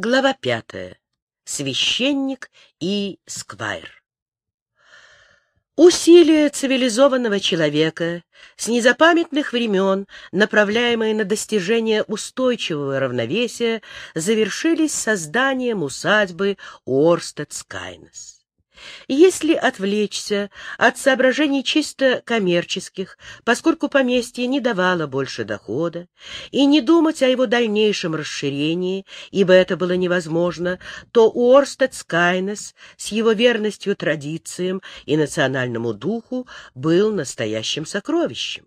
Глава пятая. Священник и сквайр. Усилия цивилизованного человека с незапамятных времен, направляемые на достижение устойчивого равновесия, завершились созданием усадьбы Орстед-Скайнес. Если отвлечься от соображений чисто коммерческих, поскольку поместье не давало больше дохода, и не думать о его дальнейшем расширении, ибо это было невозможно, то Уорстед Скайнес с его верностью традициям и национальному духу был настоящим сокровищем.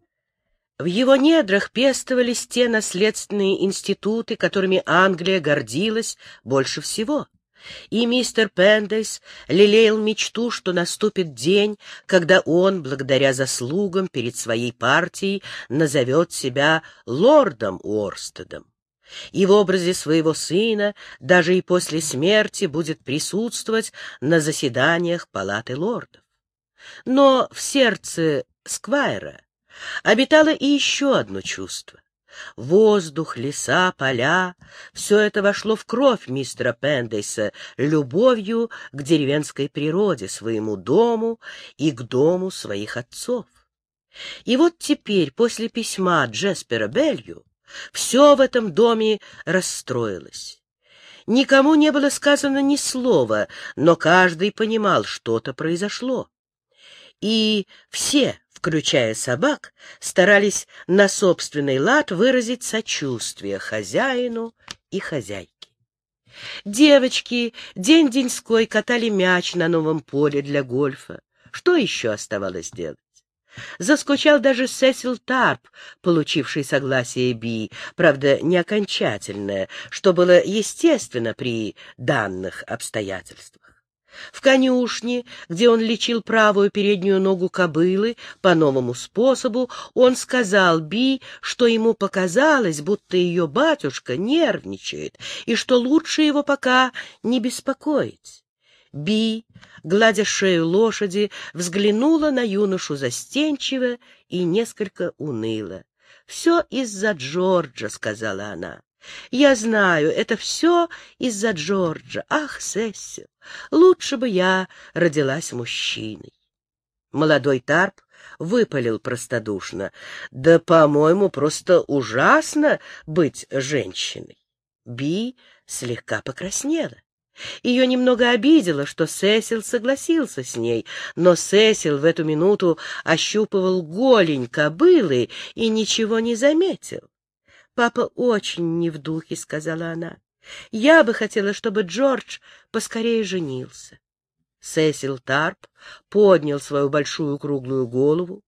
В его недрах пестовались те наследственные институты, которыми Англия гордилась больше всего — и мистер Пендейс лелеял мечту, что наступит день, когда он, благодаря заслугам перед своей партией, назовет себя лордом Уорстедом. И в образе своего сына даже и после смерти будет присутствовать на заседаниях палаты лордов. Но в сердце Сквайра обитало и еще одно чувство. Воздух, леса, поля — все это вошло в кровь мистера Пендейса любовью к деревенской природе, своему дому и к дому своих отцов. И вот теперь, после письма Джеспера Белью, все в этом доме расстроилось. Никому не было сказано ни слова, но каждый понимал, что-то произошло. И все, включая собак, старались на собственный лад выразить сочувствие хозяину и хозяйке. Девочки день-деньской катали мяч на новом поле для гольфа. Что еще оставалось делать? Заскучал даже Сесил Тарп, получивший согласие Би, правда, не окончательное, что было естественно при данных обстоятельствах. В конюшне, где он лечил правую переднюю ногу кобылы по новому способу, он сказал Би, что ему показалось, будто ее батюшка нервничает, и что лучше его пока не беспокоить. Би, гладя шею лошади, взглянула на юношу застенчиво и несколько уныло. «Все из-за Джорджа», — сказала она. Я знаю, это все из-за Джорджа. Ах, Сессил, лучше бы я родилась мужчиной. Молодой Тарп выпалил простодушно. Да, по-моему, просто ужасно быть женщиной. Би слегка покраснела. Ее немного обидело, что Сесил согласился с ней, но Сесил в эту минуту ощупывал голень кобылы и ничего не заметил. «Папа очень не в духе», — сказала она. «Я бы хотела, чтобы Джордж поскорее женился». Сесил Тарп поднял свою большую круглую голову.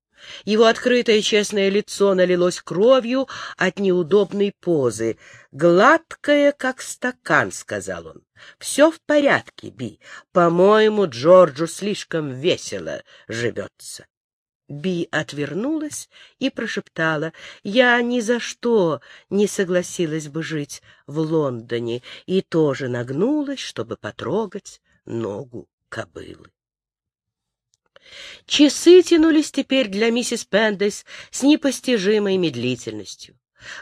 Его открытое честное лицо налилось кровью от неудобной позы. «Гладкое, как стакан», — сказал он. «Все в порядке, Би. По-моему, Джорджу слишком весело живется». Би отвернулась и прошептала, «Я ни за что не согласилась бы жить в Лондоне», и тоже нагнулась, чтобы потрогать ногу кобылы. Часы тянулись теперь для миссис Пендес с непостижимой медлительностью.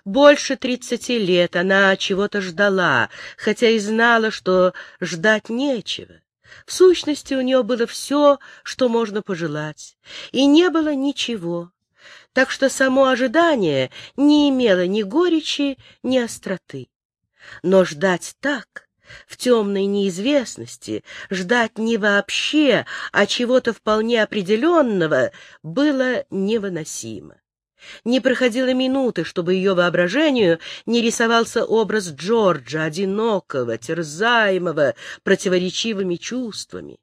Больше тридцати лет она чего-то ждала, хотя и знала, что ждать нечего. В сущности, у нее было все, что можно пожелать, и не было ничего, так что само ожидание не имело ни горечи, ни остроты. Но ждать так, в темной неизвестности, ждать не вообще, а чего-то вполне определенного, было невыносимо. Не проходило минуты, чтобы ее воображению не рисовался образ Джорджа, одинокого, терзаемого противоречивыми чувствами.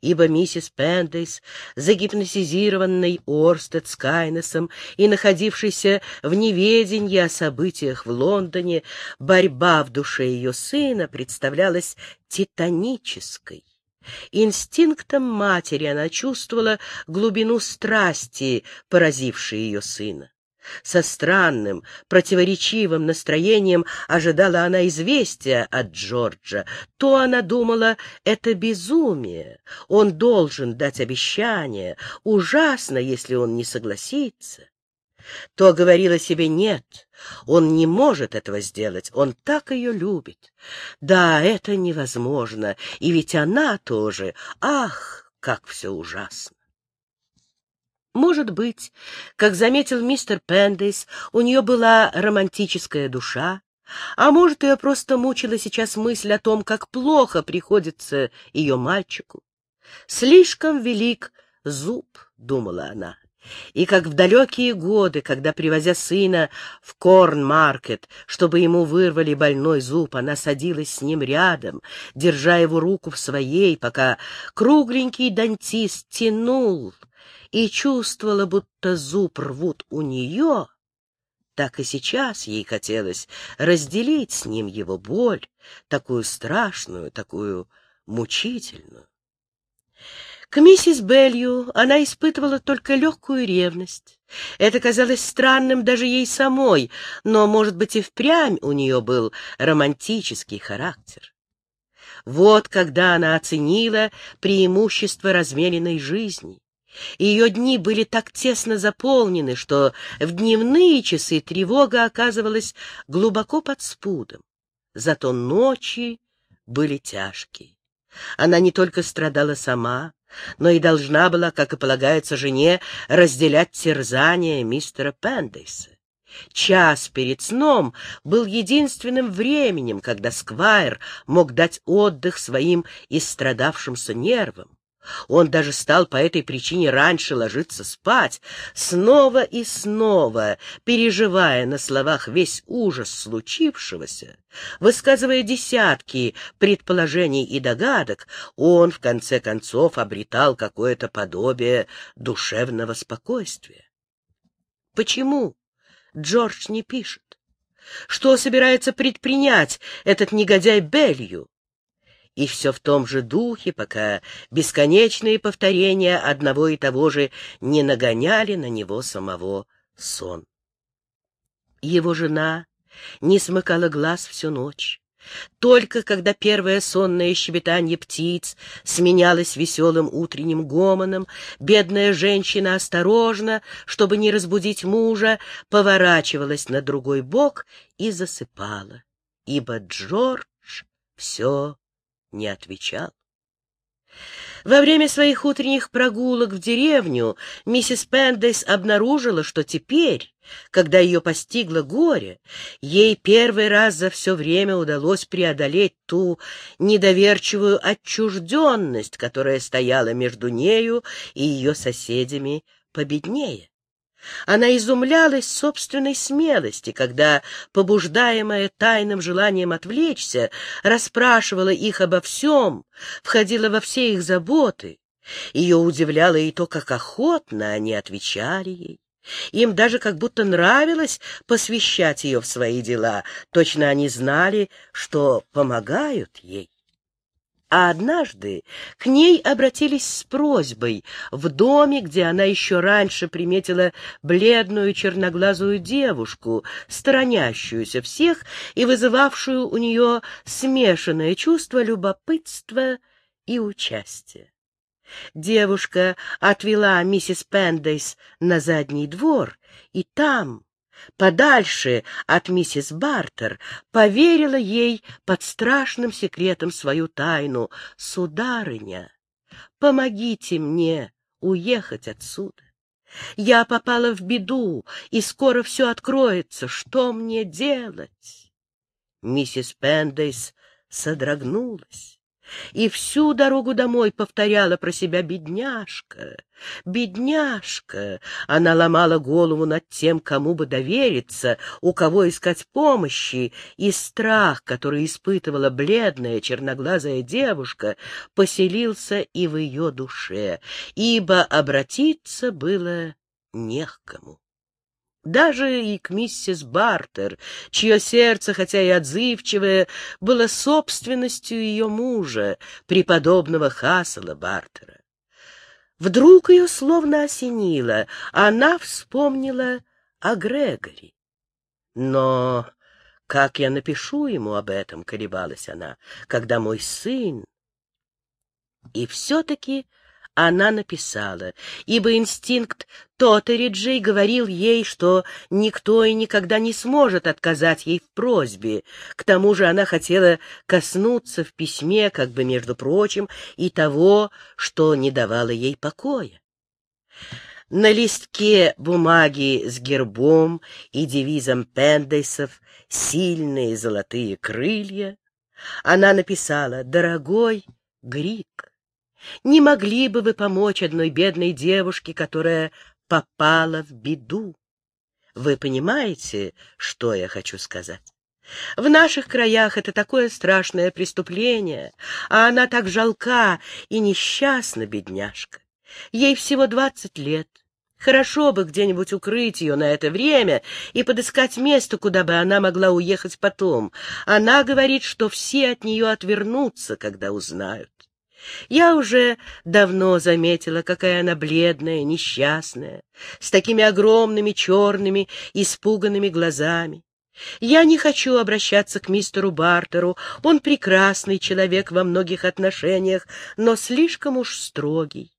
Ибо миссис Пендейс, загипнотизированной Орстед Скайнесом и находившейся в неведении о событиях в Лондоне, борьба в душе ее сына представлялась титанической. Инстинктом матери она чувствовала глубину страсти, поразившей ее сына. Со странным, противоречивым настроением ожидала она известия от Джорджа. То она думала, это безумие, он должен дать обещание, ужасно, если он не согласится. То говорила себе «нет, он не может этого сделать, он так ее любит». Да, это невозможно, и ведь она тоже. Ах, как все ужасно! Может быть, как заметил мистер Пендейс, у нее была романтическая душа, а может, ее просто мучила сейчас мысль о том, как плохо приходится ее мальчику. Слишком велик зуб, — думала она. И как в далекие годы, когда, привозя сына в Корн-маркет, чтобы ему вырвали больной зуб, она садилась с ним рядом, держа его руку в своей, пока кругленький дантист тянул и чувствовала, будто зуб рвут у нее, так и сейчас ей хотелось разделить с ним его боль, такую страшную, такую мучительную. К миссис Белью она испытывала только легкую ревность. Это казалось странным даже ей самой, но, может быть, и впрямь у нее был романтический характер. Вот когда она оценила преимущество размеренной жизни. Ее дни были так тесно заполнены, что в дневные часы тревога оказывалась глубоко под спудом. Зато ночи были тяжкие. Она не только страдала сама, но и должна была, как и полагается жене, разделять терзания мистера Пендейса. Час перед сном был единственным временем, когда Сквайр мог дать отдых своим истрадавшимся нервам. Он даже стал по этой причине раньше ложиться спать, снова и снова, переживая на словах весь ужас случившегося, высказывая десятки предположений и догадок, он, в конце концов, обретал какое-то подобие душевного спокойствия. Почему Джордж не пишет? Что собирается предпринять этот негодяй Белью? И все в том же духе, пока бесконечные повторения одного и того же не нагоняли на него самого сон. Его жена не смыкала глаз всю ночь. Только когда первое сонное щебетание птиц сменялось веселым утренним гомоном, бедная женщина осторожно, чтобы не разбудить мужа, поворачивалась на другой бок и засыпала, ибо Джордж все не отвечал. Во время своих утренних прогулок в деревню миссис Пендейс обнаружила, что теперь, когда ее постигло горе, ей первый раз за все время удалось преодолеть ту недоверчивую отчужденность, которая стояла между нею и ее соседями победнее. Она изумлялась собственной смелости, когда, побуждаемая тайным желанием отвлечься, расспрашивала их обо всем, входила во все их заботы. Ее удивляло и то, как охотно они отвечали ей. Им даже как будто нравилось посвящать ее в свои дела, точно они знали, что помогают ей. А однажды к ней обратились с просьбой в доме, где она еще раньше приметила бледную черноглазую девушку, сторонящуюся всех и вызывавшую у нее смешанное чувство любопытства и участия. Девушка отвела миссис Пендейс на задний двор, и там, подальше от миссис Бартер, поверила ей под страшным секретом свою тайну. «Сударыня, помогите мне уехать отсюда. Я попала в беду, и скоро все откроется. Что мне делать?» Миссис Пендейс содрогнулась и всю дорогу домой повторяла про себя «бедняжка, бедняжка». Она ломала голову над тем, кому бы довериться, у кого искать помощи, и страх, который испытывала бледная черноглазая девушка, поселился и в ее душе, ибо обратиться было не к кому даже и к миссис Бартер, чье сердце, хотя и отзывчивое, было собственностью ее мужа, преподобного Хасела Бартера. Вдруг ее словно осенило, она вспомнила о Грегори. Но как я напишу ему об этом, колебалась она, когда мой сын... И все-таки она написала, ибо инстинкт Тотериджей говорил ей, что никто и никогда не сможет отказать ей в просьбе. К тому же она хотела коснуться в письме, как бы между прочим, и того, что не давало ей покоя. На листке бумаги с гербом и девизом Пендейсов «Сильные золотые крылья» она написала «Дорогой Грик, не могли бы вы помочь одной бедной девушке, которая попала в беду? Вы понимаете, что я хочу сказать? В наших краях это такое страшное преступление, а она так жалка и несчастна, бедняжка. Ей всего двадцать лет. Хорошо бы где-нибудь укрыть ее на это время и подыскать место, куда бы она могла уехать потом. Она говорит, что все от нее отвернутся, когда узнают. Я уже давно заметила, какая она бледная, несчастная, с такими огромными черными, испуганными глазами. Я не хочу обращаться к мистеру Бартеру, он прекрасный человек во многих отношениях, но слишком уж строгий.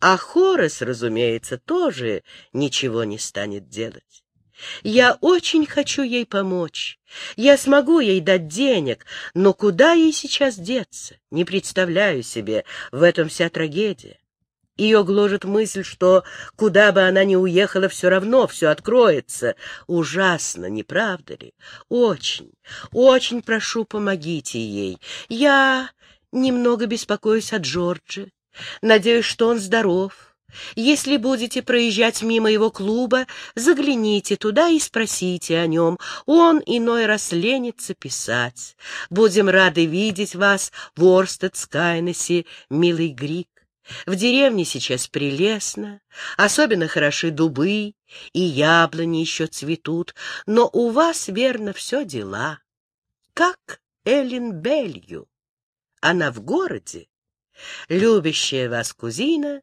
А Хорес, разумеется, тоже ничего не станет делать. Я очень хочу ей помочь. Я смогу ей дать денег, но куда ей сейчас деться? Не представляю себе, в этом вся трагедия. Ее гложет мысль, что куда бы она ни уехала, все равно все откроется. Ужасно, не правда ли? Очень, очень прошу, помогите ей. Я немного беспокоюсь о Джорджи. Надеюсь, что он здоров. Если будете проезжать мимо его клуба, загляните туда и спросите о нем. Он иной раз ленится писать. Будем рады видеть вас в Орстед-Скайнесе, милый Грик. В деревне сейчас прелестно, особенно хороши дубы, и яблони еще цветут, но у вас, верно, все дела. Как Эллен Белью. Она в городе? Любящая вас кузина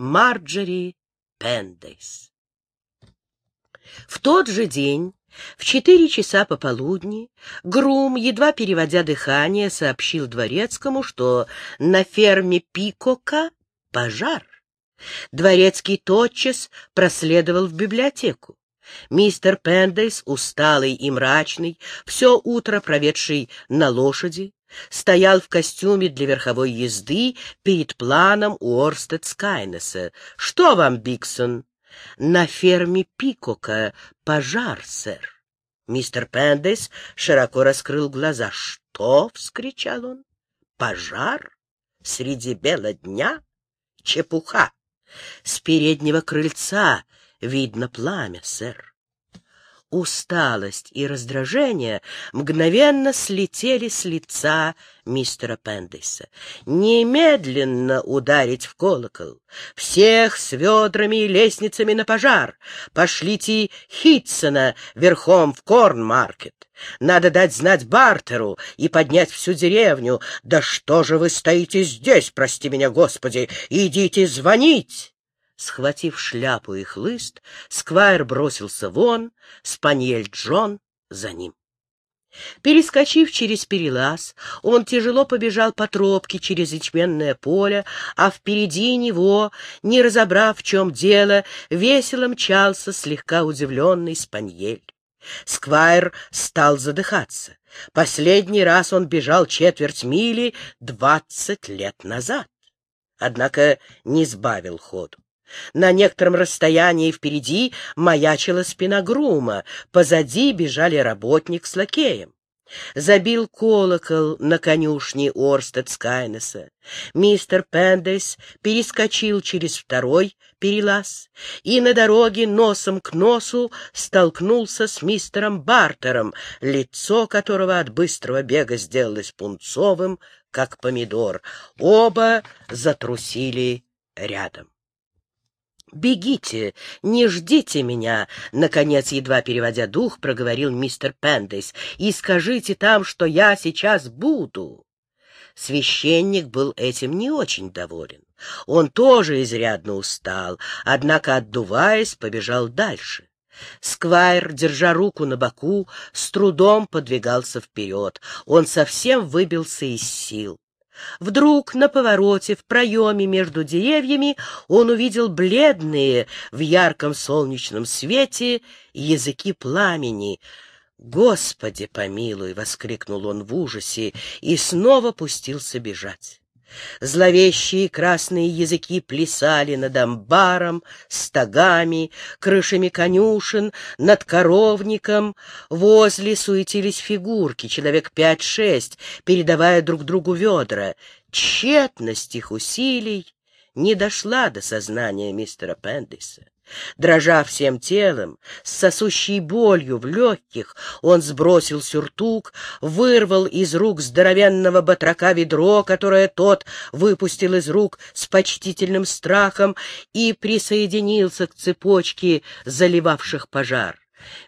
Марджери Пендейс. В тот же день, в четыре часа пополудни, Грум, едва переводя дыхание, сообщил дворецкому, что на ферме Пикока пожар. Дворецкий тотчас проследовал в библиотеку. Мистер Пендейс, усталый и мрачный, все утро проведший на лошади, стоял в костюме для верховой езды перед планом Уорстед Скайнеса. «Что вам, Биксон?» «На ферме Пикока пожар, сэр». Мистер Пендес широко раскрыл глаза. «Что?» — вскричал он. «Пожар? Среди бела дня? Чепуха! С переднего крыльца видно пламя, сэр». Усталость и раздражение мгновенно слетели с лица мистера Пендейса. Немедленно ударить в колокол. Всех с ведрами и лестницами на пожар. Пошлите Хитсона верхом в Корнмаркет. Надо дать знать Бартеру и поднять всю деревню. Да что же вы стоите здесь, прости меня, Господи? Идите звонить! Схватив шляпу и хлыст, Сквайр бросился вон, Спаниель Джон за ним. Перескочив через перелаз, он тяжело побежал по тропке через ячменное поле, а впереди него, не разобрав, в чем дело, весело мчался слегка удивленный Спаньель. Сквайр стал задыхаться. Последний раз он бежал четверть мили двадцать лет назад. Однако не сбавил ходу. На некотором расстоянии впереди маячила спина грума, позади бежали работник с лакеем. Забил колокол на конюшне Орстед Скайнеса. Мистер Пендес перескочил через второй перелаз и на дороге носом к носу столкнулся с мистером Бартером, лицо которого от быстрого бега сделалось пунцовым, как помидор. Оба затрусили рядом. «Бегите, не ждите меня!» — наконец, едва переводя дух, проговорил мистер Пендейс. «И скажите там, что я сейчас буду!» Священник был этим не очень доволен. Он тоже изрядно устал, однако, отдуваясь, побежал дальше. Сквайр, держа руку на боку, с трудом подвигался вперед. Он совсем выбился из сил. Вдруг на повороте, в проеме между деревьями, он увидел бледные в ярком солнечном свете языки пламени. «Господи помилуй!» — воскликнул он в ужасе и снова пустился бежать. Зловещие красные языки плясали над амбаром, стогами, крышами конюшен, над коровником. Возле суетились фигурки, человек пять-шесть, передавая друг другу ведра. Тщетность их усилий не дошла до сознания мистера Пендиса. Дрожа всем телом, с сосущей болью в легких, он сбросил сюртук, вырвал из рук здоровенного батрака ведро, которое тот выпустил из рук с почтительным страхом, и присоединился к цепочке заливавших пожар.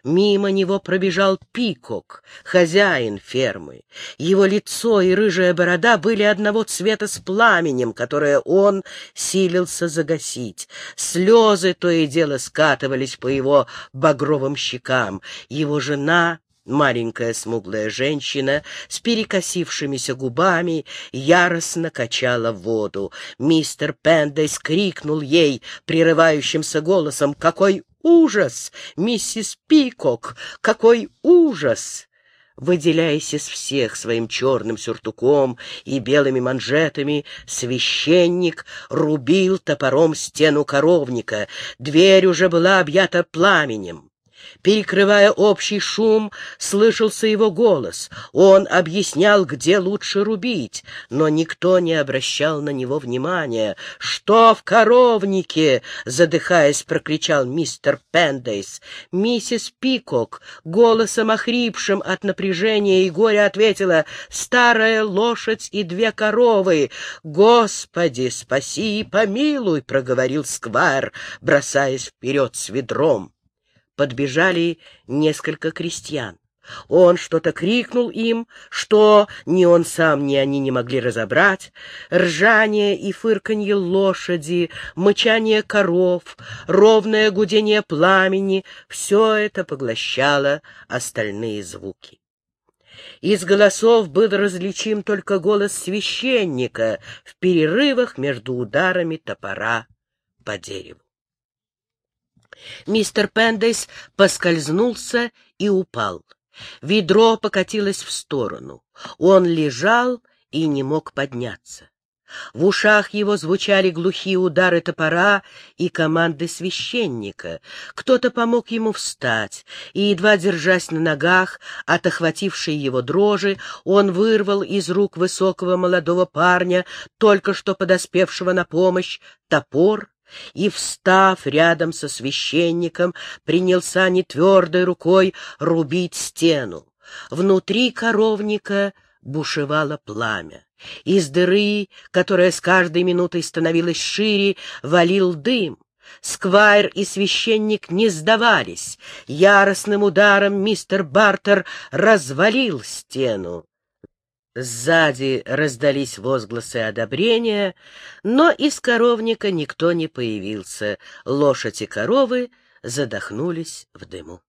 Мимо него пробежал Пикок, хозяин фермы. Его лицо и рыжая борода были одного цвета с пламенем, которое он силился загасить. Слезы то и дело скатывались по его багровым щекам. Его жена Маленькая смуглая женщина с перекосившимися губами яростно качала воду. Мистер Пендейс крикнул ей прерывающимся голосом «Какой ужас! Миссис Пикок! Какой ужас!» Выделяясь из всех своим черным сюртуком и белыми манжетами, священник рубил топором стену коровника. Дверь уже была объята пламенем. Перекрывая общий шум, слышался его голос. Он объяснял, где лучше рубить, но никто не обращал на него внимания. «Что в коровнике?» — задыхаясь, прокричал мистер Пендейс. Миссис Пикок, голосом охрипшим от напряжения и горя, ответила «Старая лошадь и две коровы». «Господи, спаси и помилуй!» — проговорил Сквайр, бросаясь вперед с ведром подбежали несколько крестьян. Он что-то крикнул им, что ни он сам, ни они не могли разобрать. Ржание и фырканье лошади, мычание коров, ровное гудение пламени — все это поглощало остальные звуки. Из голосов был различим только голос священника в перерывах между ударами топора по дереву. Мистер Пендейс поскользнулся и упал. Ведро покатилось в сторону. Он лежал и не мог подняться. В ушах его звучали глухие удары топора и команды священника. Кто-то помог ему встать, и, едва держась на ногах, от охватившей его дрожи, он вырвал из рук высокого молодого парня, только что подоспевшего на помощь, топор и, встав рядом со священником, принялся нетвердой рукой рубить стену. Внутри коровника бушевало пламя. Из дыры, которая с каждой минутой становилась шире, валил дым. Сквайр и священник не сдавались. Яростным ударом мистер Бартер развалил стену. Сзади раздались возгласы одобрения, но из коровника никто не появился. Лошадь и коровы задохнулись в дыму.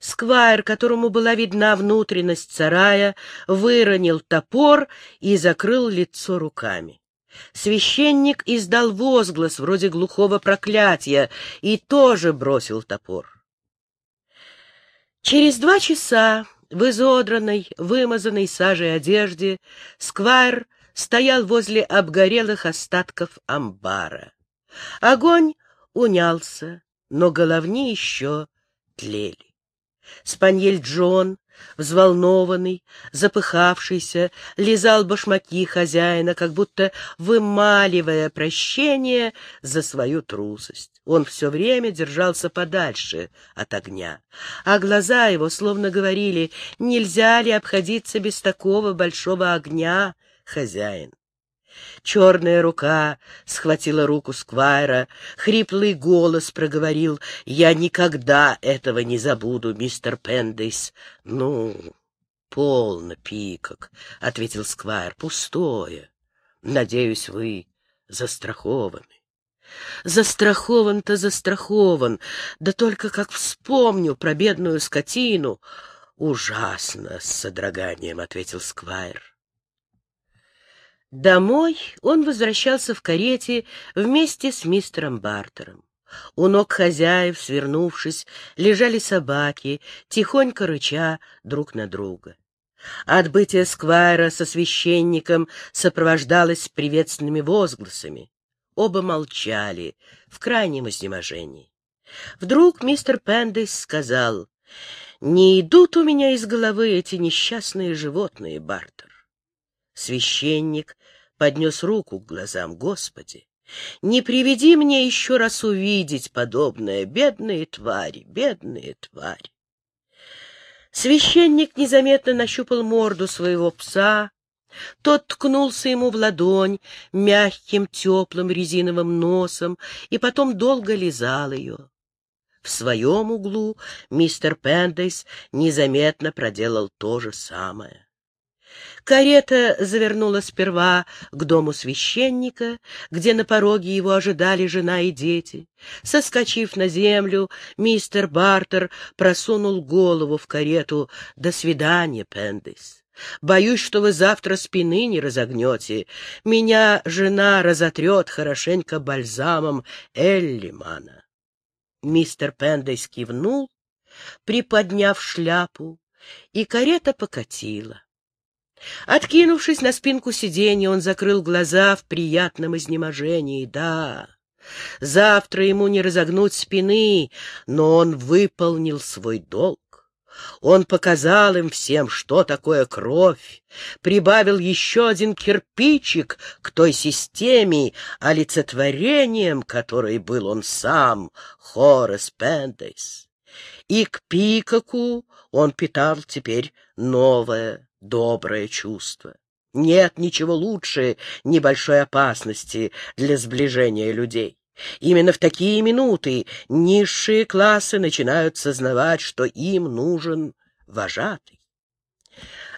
Сквайр, которому была видна внутренность сарая, выронил топор и закрыл лицо руками. Священник издал возглас вроде глухого проклятия и тоже бросил топор. Через два часа в изодранной, вымазанной сажей одежде Сквайр стоял возле обгорелых остатков амбара. Огонь унялся, но головни еще тлели. Спаньель Джон взволнованный, запыхавшийся, лизал башмаки хозяина, как будто вымаливая прощение за свою трусость. Он все время держался подальше от огня, а глаза его словно говорили, нельзя ли обходиться без такого большого огня, хозяин. Черная рука схватила руку Сквайра, хриплый голос проговорил, «Я никогда этого не забуду, мистер Пендейс». «Ну, полно, Пикок», — ответил Сквайр, — «пустое. Надеюсь, вы застрахованы». Застрахован-то застрахован, да только как вспомню про бедную скотину. Ужасно, с содроганием ответил Сквайр. Домой он возвращался в карете вместе с мистером Бартером. У ног хозяев, свернувшись, лежали собаки, тихонько рыча друг на друга. Отбытие Сквайра со священником сопровождалось приветственными возгласами. Оба молчали в крайнем изнеможении. Вдруг мистер Пендейс сказал, «Не идут у меня из головы эти несчастные животные, Бартер». Священник поднес руку к глазам Господи. Не приведи мне еще раз увидеть подобное, бедные твари, бедные твари. Священник незаметно нащупал морду своего пса, тот ткнулся ему в ладонь мягким, теплым резиновым носом и потом долго лизал ее. В своем углу мистер Пендейс незаметно проделал то же самое. Карета завернула сперва к дому священника, где на пороге его ожидали жена и дети. Соскочив на землю, мистер Бартер просунул голову в карету. «До свидания, Пендис. Боюсь, что вы завтра спины не разогнете. Меня жена разотрет хорошенько бальзамом Эллимана». Мистер Пендейс кивнул, приподняв шляпу, и карета покатила. Откинувшись на спинку сиденья, он закрыл глаза в приятном изнеможении. Да, завтра ему не разогнуть спины, но он выполнил свой долг. Он показал им всем, что такое кровь, прибавил еще один кирпичик к той системе, олицетворением которой был он сам, Хорес Пендейс. И к Пикаку он питал теперь новое доброе чувство. Нет ничего лучше небольшой опасности для сближения людей. Именно в такие минуты низшие классы начинают сознавать, что им нужен вожатый.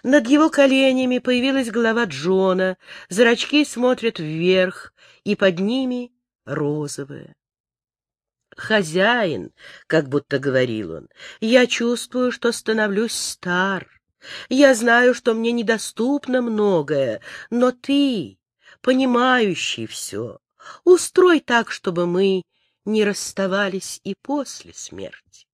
Над его коленями появилась голова Джона, зрачки смотрят вверх, и под ними розовая. «Хозяин», — как будто говорил он, — «я чувствую, что становлюсь стар. Я знаю, что мне недоступно многое, но ты, понимающий все, устрой так, чтобы мы не расставались и после смерти.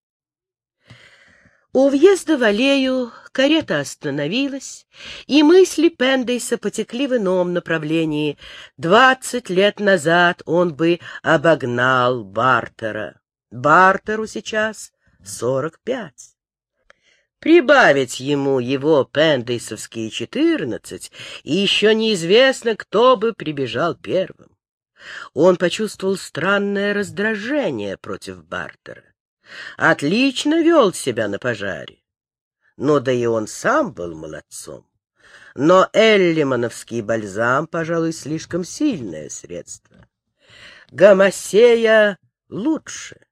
У въезда в аллею карета остановилась, и мысли Пендейса потекли в ином направлении. Двадцать лет назад он бы обогнал Бартера. Бартеру сейчас сорок пять. Прибавить ему его пендейсовские четырнадцать, и еще неизвестно, кто бы прибежал первым. Он почувствовал странное раздражение против Бартера. Отлично вел себя на пожаре. Но да и он сам был молодцом. Но эллимановский бальзам, пожалуй, слишком сильное средство. Гомосея лучше.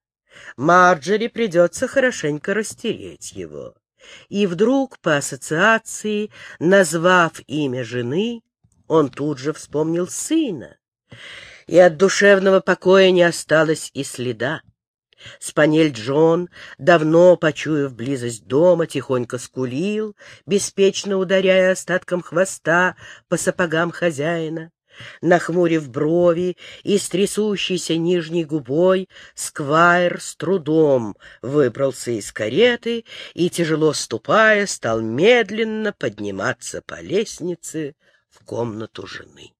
Марджери придется хорошенько растереть его и вдруг, по ассоциации, назвав имя жены, он тут же вспомнил сына, и от душевного покоя не осталось и следа. Спанель Джон, давно почуяв близость дома, тихонько скулил, беспечно ударяя остатком хвоста по сапогам хозяина. Нахмурив брови и с трясущейся нижней губой, Сквайр с трудом выбрался из кареты и, тяжело ступая, стал медленно подниматься по лестнице в комнату жены.